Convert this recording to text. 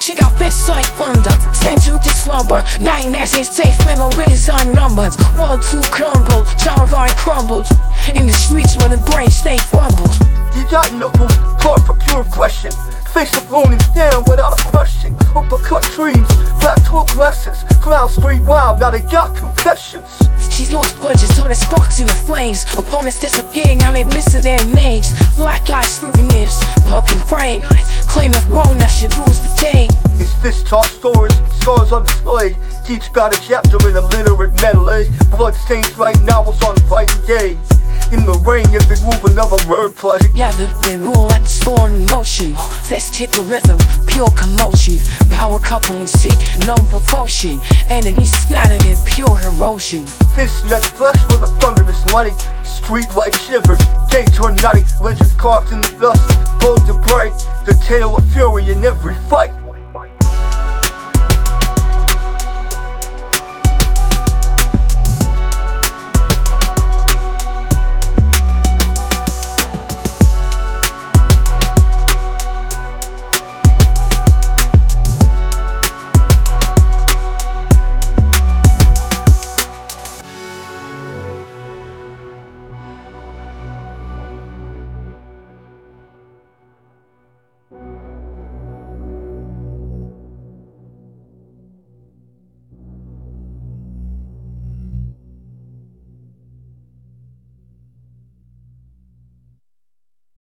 She got fists like thunder, sent to the slumber. Nightmares ain't safe, memories unnumbered. World to crumble, Jarvine crumbled. In the streets where the brain stay fumbled. You got no room, for pure question. Face the opponents down without a question. Uppercut dreams, black talk lessons. Clouds street wild, now they got confessions. She's lost punches, so they sparks in the flames. Opponents disappearing, now they missing their names. Black eyes souvenirs, pumping frame. Claim if wrong, that should lose the day. It's this talk stories, scars on display. Each got a chapter in a literate medley. Eh? Blood stains right now, it's on fighting days. In the rain, if they move another wordplay. Yeah, the, the rule spawn in motion. Let's hit the rhythm, pure commotion. Power coupling, seek no proportion. Enemies scattered in pure erosion. Fist net flesh with a thunderous light. Street light shivers, day tornadic, legends carved in the dust. Every fight.